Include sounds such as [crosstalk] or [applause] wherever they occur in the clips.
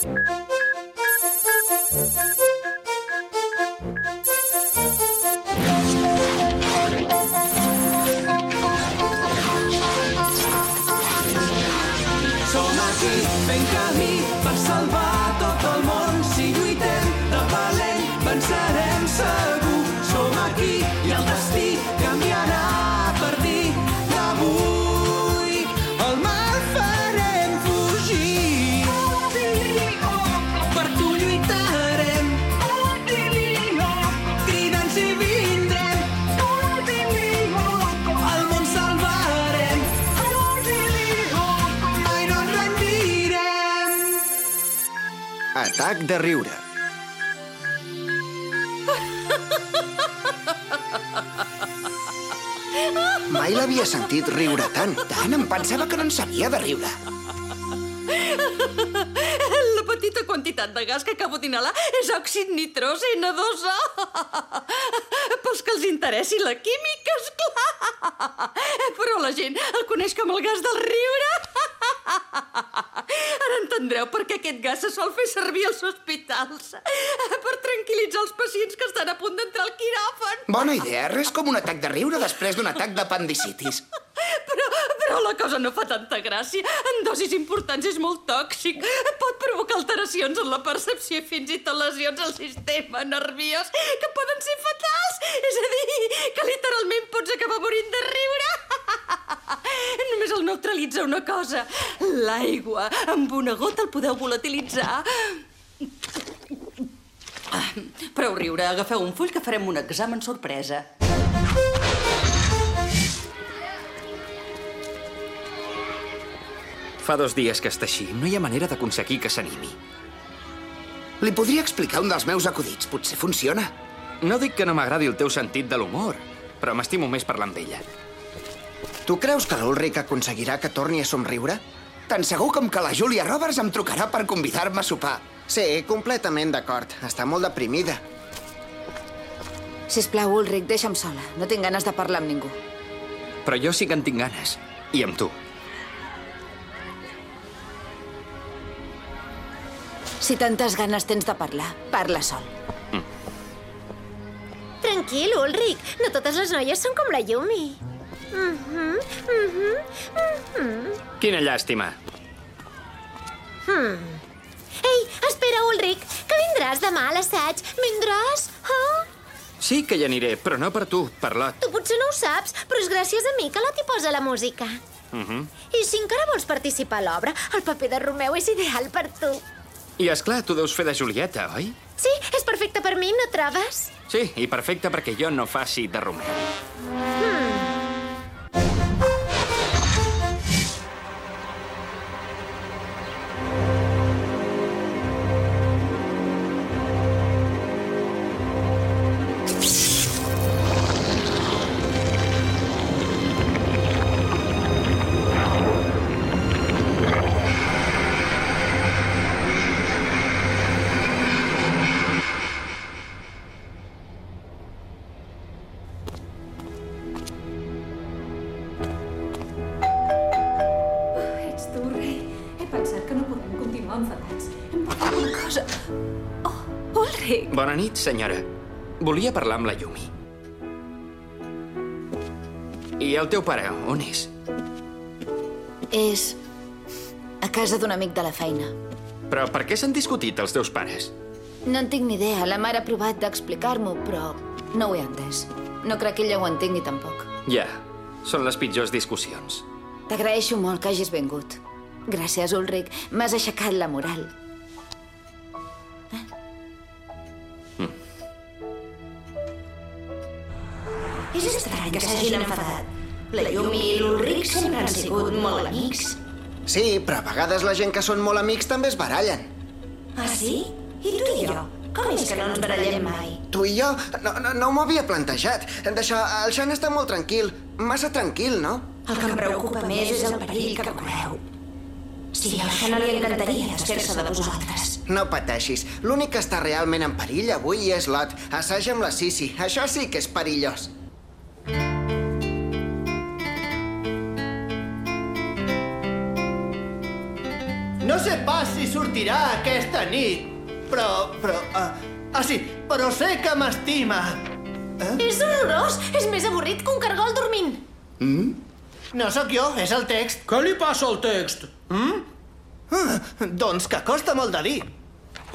Som aquí fent camí per salvar Atac de riure. Mai l'havia sentit riure tant. Tant, em pensava que no en sabia de riure. La petita quantitat de gas que acabo d'inhalar és òxid nitrós N2O. Pels que els interessi la química, és clar. Però la gent el coneix com el gas del riure. Entendreu per què aquest gas se sol fer servir als hospitals. [laughs] Per tranquil·litzar els pacients que estan a punt d'entrar al quiròfan. Bona idea, res com un atac de riure després d'un atac d'apendicitis. [laughs] Però, però la cosa no fa tanta gràcia. En dosis importants és molt tòxic. Pot provocar alteracions en la percepció i fins i tot lesions al sistema nerviós que poden ser fatals. És a dir, que literalment pots acabar morint de riure. [laughs] Només el neutralitza una cosa. L'aigua. Amb una gota el podeu volatilitzar. Prou riure, agafeu un full que farem un examen sorpresa. Fa dos dies que està així. No hi ha manera d'aconseguir que s'animi. Li podria explicar un dels meus acudits. Potser funciona. No dic que no m'agradi el teu sentit de l'humor, però m'estimo més parlar amb ella. Tu creus que l'Ulric aconseguirà que torni a somriure? Tan segur com que la Julia Roberts em trucarà per convidar-me a sopar. Sí, completament d'acord. Està molt deprimida. Sisplau, Ulric, deixa'm sola. No tinc ganes de parlar amb ningú. Però jo sí que en tinc ganes. I amb tu. Si tantes ganes tens de parlar, parla sol. Tranquil, Ulric. No totes les noies són com la Yumi. Quina llàstima. Ei, espera, Ulric, que vindràs demà a l'assaig. Vindràs? Ah? Sí que hi aniré, però no per tu, per l'Ot. Tu potser no ho saps, però és gràcies a mi que l'Oti posa la música. Mhm. I si encara vols participar a l'obra, el paper de Romeu és ideal per tu. I és clar, tu deus fer de Julieta, oi? Sí, és perfecte per mi, no trobes? Sí, i perfecte perquè jo no faci de Romeu. Ets Hem parlat una cosa... Oh, Ulric! Bona nit, senyora. Volia parlar amb la Yumi. I el teu pare, on és? És a casa d'un amic de la feina. Però per què s'han discutit els teus pares? No en tinc ni idea. La mare ha provat d'explicar-m'ho, però no ho he entès. No crec que ella ho entengui tampoc. Ja, són les pitjors discussions. T'agraeixo molt que hagis vingut. Gràcies, Ulric. M'has aixecat la moral. És estrany que s'hagin enfadat. La Yumi i l'Ulric sempre han sigut molt amics. Sí, però a vegades la gent que són molt amics també es barallen. Ah, sí? I tu i jo? Com és que no ens barallem mai? Tu i jo no, no, no m'ho havia plantejat. D'això, el Xan està molt tranquil. Massa tranquil, no? El que em preocupa més és el perill que correu. Sí, a això no li encantaria desfer-se de vosaltres. No pateixis. L'únic que està realment en perill avui és Lot. Assaja amb la Sisi. Això sí que és perillós. Sortirà aquesta nit, però... però... Uh, ah, sí, però sé que m'estima. És horrorós! És més avorrit que un cargol dormint. No sóc jo, és el text. Què li passa al text? Mm? Ah, doncs que costa molt de dir.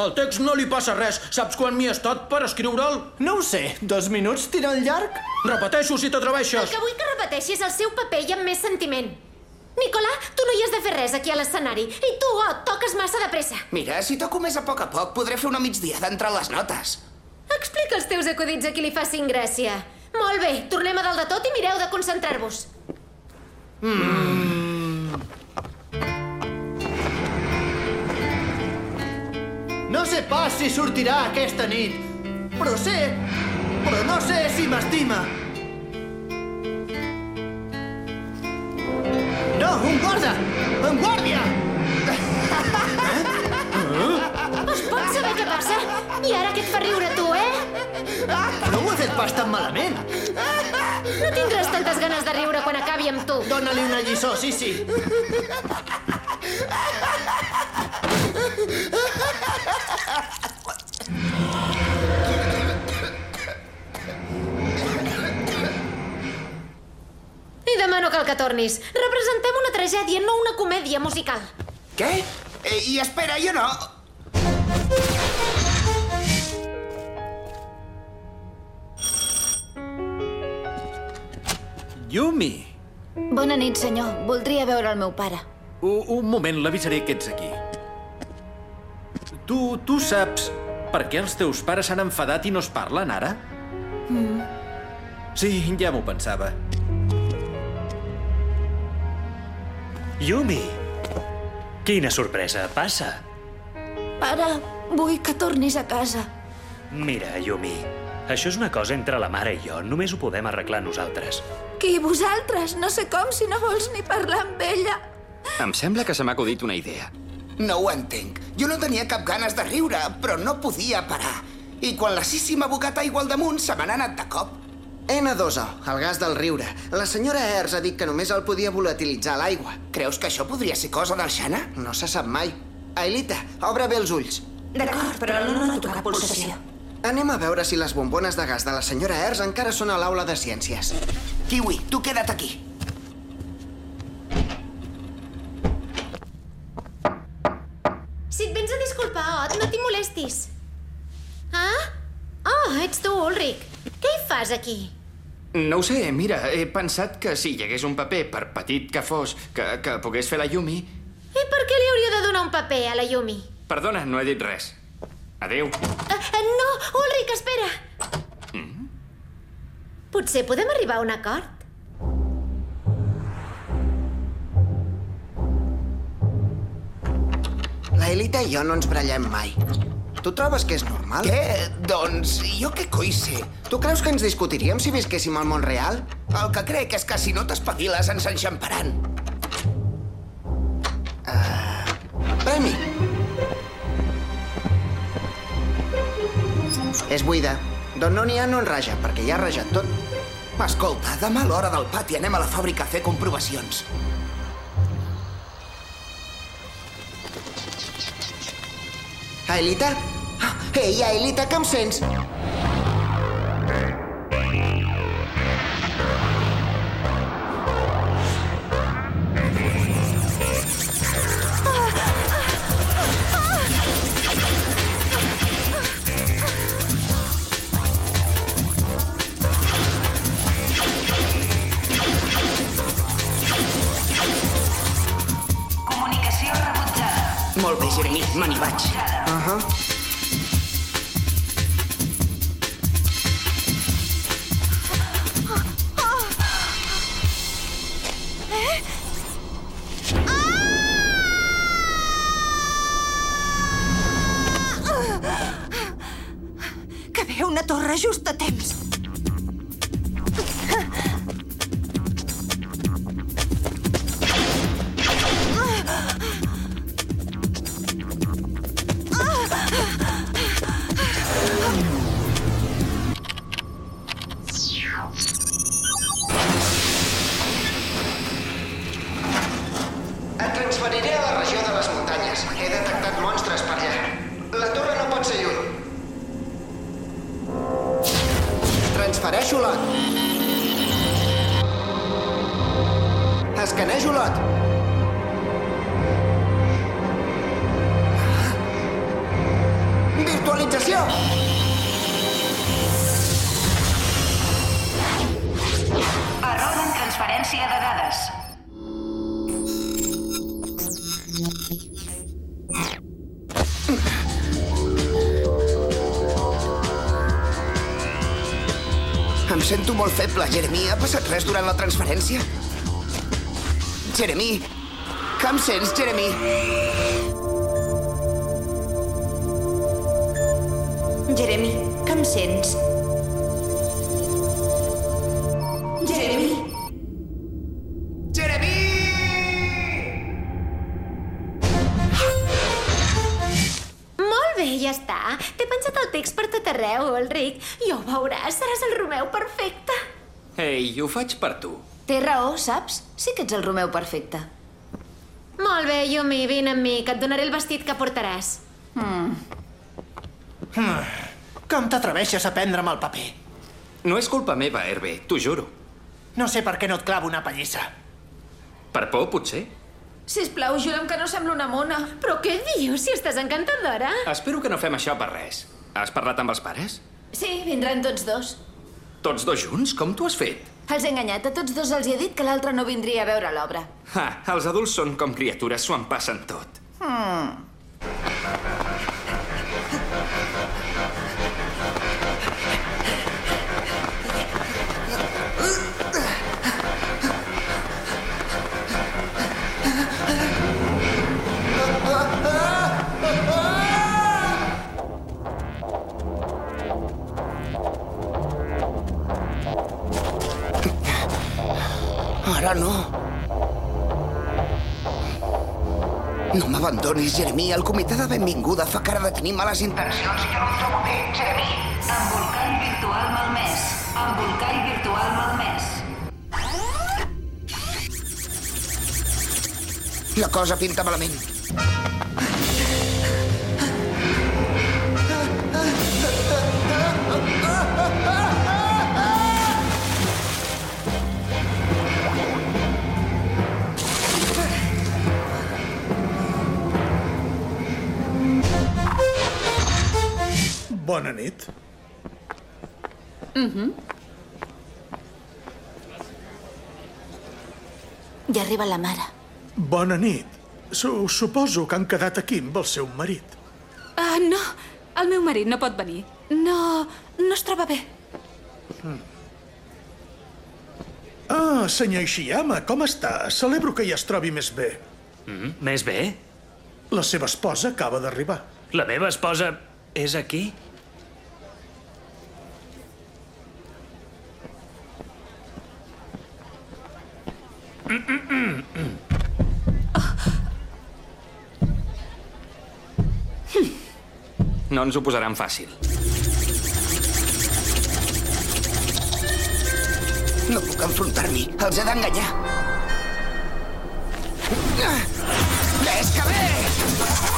Al text no li passa res. Saps quan m'hi he estat per escriure'l? No ho sé, dos minuts tirant llarg? Repeteixo si El t'atreveixes. que vull que repeteixis el seu paper i amb més sentiment. Nicolà, tu no hi has de fer res aquí a l'escenari. I tu, oh, toques massa de pressa. Mira, si toco més a poc a poc, podré fer una migdiada entre les notes. Explica els teus acudits a qui li facin gràcia. Molt bé, tornem a dalt de tot i mireu de concentrar-vos. No sé pas si sortirà aquesta nit, però sé... però no sé si m'estima. No, un guarda! Un guàrdia! Es pot saber què passa? I ara què et fa riure tu, eh? No ho he fet pas tan malament. No tindràs tantes ganes de riure quan acabi amb tu. Dóna-li una lliçó, sí, sí. I demano cal que tornis. Representem una tragèdia, no una comèdia musical. Què? Eh, I espera, jo no... Yumi! Bona nit, senyor. Voldria veure el meu pare. Un, un moment, l'avisaré que ets aquí. Tu, tu saps per què els teus pares s'han enfadat i no es parlen ara? Mm. Sí, ja m'ho pensava. Yumi! Quina sorpresa, passa. Pare, vull que tornis a casa. Mira, Yumi, això és una cosa entre la mare i jo. Només ho podem arreglar nosaltres. Qui, vosaltres? No sé com si no vols ni parlar amb ella. Em sembla que se m'ha acudit una idea. No ho entenc. Jo no tenia cap ganes de riure, però no podia parar. I quan la Sissi m'ha abocat aigua al damunt, se me n'ha anat de cop. N2O, el gas del riure. La senyora Ers ha dit que només el podia volatilitzar l'aigua. Creus que això podria ser cosa del Xana? No se sap mai. Ailita, obre bé els ulls. D'acord, però no noto cap pulsació. Anem a veure si les bombones de gas de la senyora Ers encara són a l'aula de ciències. Kiwi, tu queda't aquí. Si et vens a disculpar, Ot, no t'hi molestis. Ah? Oh, ets tu, Ulrich. Què hi fas aquí? No ho sé, mira, he pensat que si hi hagués un paper, per petit que fos, que, que pogués fer la Yumi... I per què li hauria de donar un paper a la Yumi? Perdona, no he dit res. Adéu. Uh, uh, no, Ulrich, espera! Potser podem arribar a un acord? La Elita i jo no ens brallem mai. Tu trobes que és normal? Què? Doncs jo què coi sé? Tu creus que ens discutiríem si visquéssim al món real? El que crec és que si no t'espaviles ens enxamparan. Uh, premi! És buida. D'on no n'hi ha no en raja, perquè ja ha rajat tot. Escolta, demà a l'hora del pati anem a la fàbrica a fer comprovacions. Aelita? Ei, Aelita, que em sents? Torre just a temps. coneixen, eh, Jolot? Virtualització! Error en transferència de dades. Em sento molt feble, Jeremy. Ha passat res durant la transferència? Jeremy! Que em sents, Jeremy? Jeremy, que em sents? Jeremy? Jeremy! Molt bé, ja està. T'he penjat el text per tot arreu, Ulrich. Ja ho veuràs, seràs el Romeu perfecte. Ei, ho faig per tu. Té raó, saps? Sí que ets el Romeu perfecte. Molt bé, Yumi, vine amb mi, que et donaré el vestit que portaràs. Mm. Com t'atreveixes a prendre'm el paper? No és culpa meva, Hervé, t'ho juro. No sé per què no et clavo una pallissa. Per por, potser? Sisplau, jura'm que no sembla una mona. Però què dius, si estàs encantadora? Espero que no fem això per res. Has parlat amb els pares? Sí, vindran tots dos. Tots dos junts? Com t'ho has fet? Els he enganyat. A tots dos els he dit que l'altre no vindria a veure l'obra. Ha, els adults són com criatures, s'ho en passen tot. Hmm. Ara no. No m'abandonis, Jeremy. El comitè de benvinguda fa cara de tenir males intencions i jo no em trobo bé, Jeremy. Embolcall virtual malmès. Embolcall virtual malmès. La cosa pinta malament. Bona nit. Mhm. Ja arriba la mare. Bona nit. Su suposo que han quedat aquí amb el seu marit. Ah, no. El meu marit no pot venir. No... no es troba bé. Ah, senyor Ishiyama, com està? Celebro que ja es trobi més bé. Mm, més bé? La seva esposa acaba d'arribar. La meva esposa és aquí? Mm, mm, mm, mm. No ens ho posaran fàcil. No puc enfrontar-m'hi. Els he d'enganyar. Ves que ve!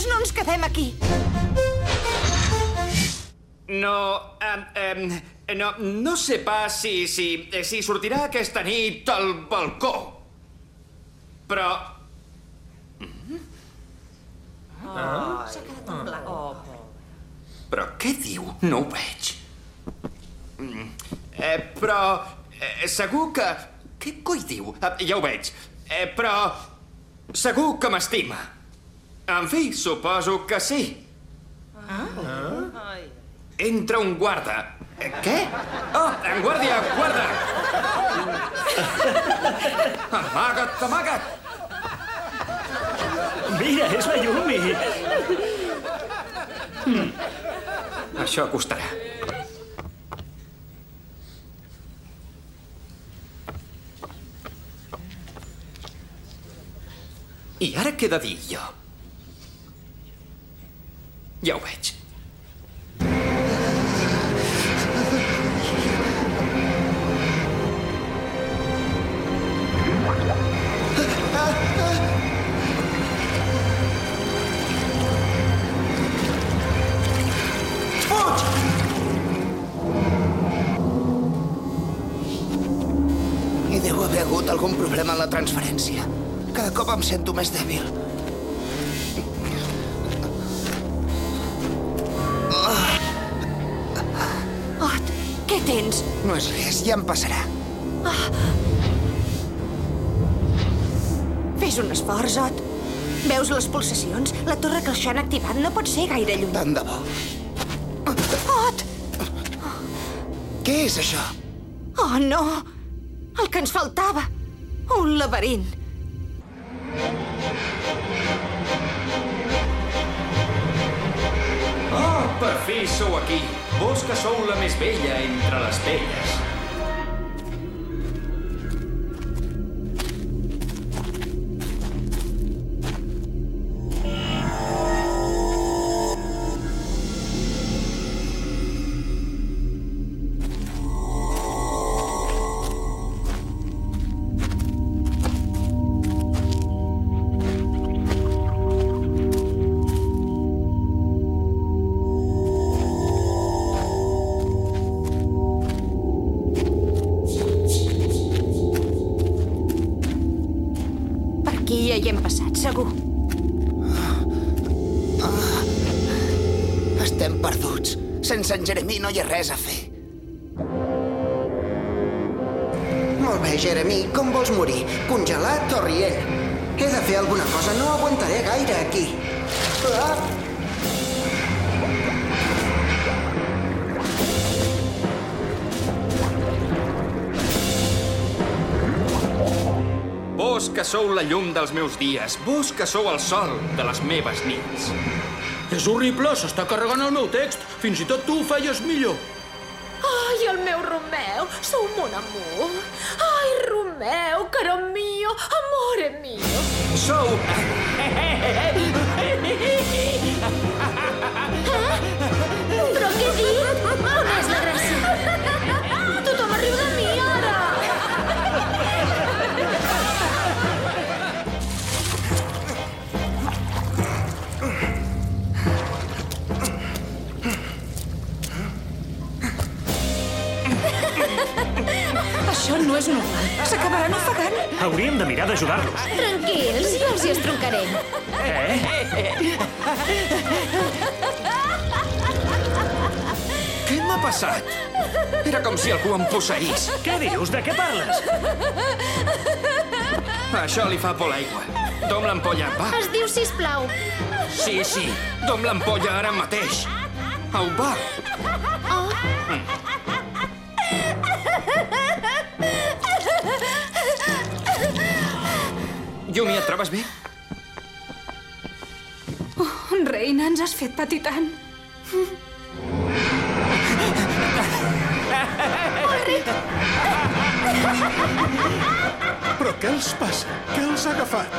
Monstres, no ens quedem aquí. No, um, um, no, no sé pas si, si, si sortirà aquesta nit al balcó. Però... S'ha quedat en blanc. Oh. Però què diu? No ho veig. Mm, Eh, però... Eh, segur que... Què coi diu? Eh, ja ho veig. Eh, però... Segur que m'estima. En fi, suposo que sí. Ah. Entra un guarda Què? Oh, en guàrdia, guarda! Amaga't, amaga't! Mira, és la Yumi! Això costarà. I ara què he de dir jo? Ja ho veig. Hi deu haver hagut algun problema en la transferència. Cada cop em sento més dèbil. No és res, ja em passarà. Fes un esforç, Ot. Veus les pulsacions? La torre que els han activat no pot ser gaire lluny. Tant de bo. Ot! Què és això? Oh, no! El que ens faltava! Un laberint. Sou aquí. Vos que sou la més vella entre les velles. Estem perduts. Sense en Jeremí no hi ha res a fer. Molt bé, Jeremí, com vols morir? Congelat o rient? He de fer alguna cosa, no aguantaré gaire aquí. Ah! Vos que sou la llum dels meus dies. Vos que sou el sol de les meves nits. És horrible, s'està carregant el meu text. Fins i tot tu ho feies millor. Ai, el meu Romeu, sou mon amor. Ai, Romeu, caro mio, amore mio. Sou... [laughs] és normal. S'acabaran ofegant. Hauríem de mirar d'ajudar-los. Tranquils, jo els hi estroncaré. Què m'ha passat? Era com si algú em posseís. Què dius? De què parles? Això li fa por l'aigua. Dom l'ampolla, va. Es diu sisplau. Sí, sí, dom l'ampolla ara mateix. Au, va. Yumi, et trobes bé? Reina, ens has fet patir tant. Però què els passa? Què els ha agafat?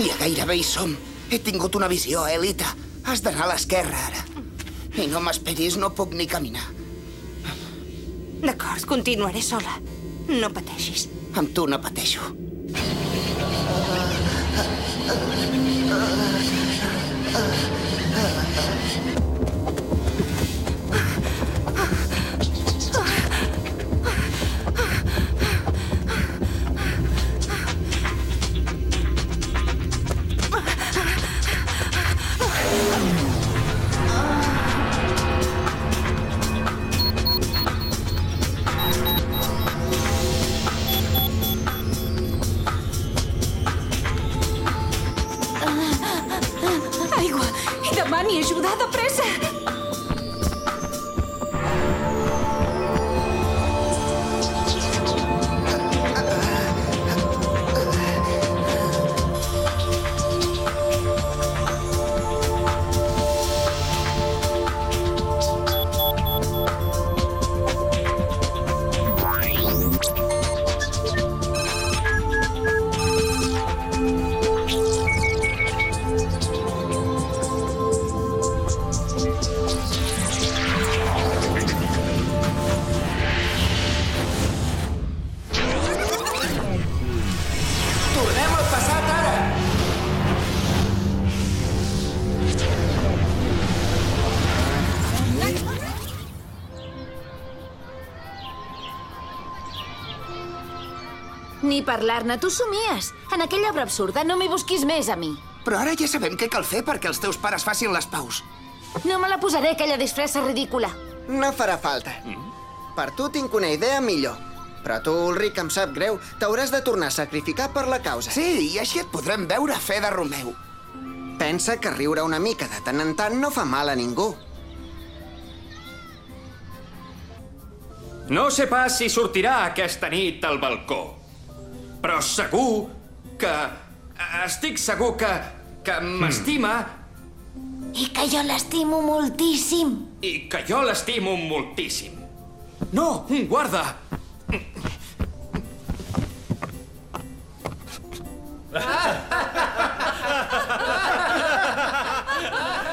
Ja gairebé hi som. He tingut una visió, Elita. Has d'anar a l'esquerra, ara. I no m'esperis, no puc ni caminar. D'acord, continuaré sola. No pateixis. Amb tu no pateixo. Ni parlar-ne, tu somies. En aquella obra absurda no m'hi busquis més, a mi. Però ara ja sabem què cal fer perquè els teus pares facin les paus. No me la posaré, aquella disfressa ridícula. No farà falta. Per tu tinc una idea millor. Però tu, Ulric, em sap greu. T'hauràs de tornar a sacrificar per la causa. Sí, i així et podrem veure fer de Romeu. Pensa que riure una mica de tant en tant no fa mal a ningú. No sé pas si sortirà aquesta nit al balcó, però segur que... Estic segur que... que m'estima I que jo l'estimo moltíssim. i que jo l'estimo moltíssim. No, guarda!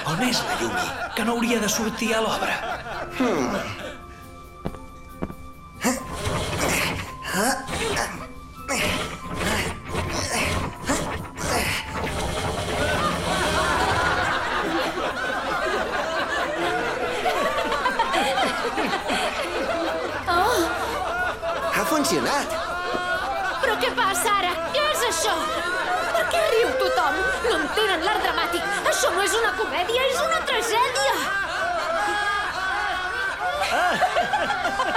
On és la Yumi? Que no hauria de sortir a l'obra. Però què passa ara? Què és això? Per què riu tothom? No entenen l'art dramàtic. Això no és una comèdia, és una tragèdia! Ah!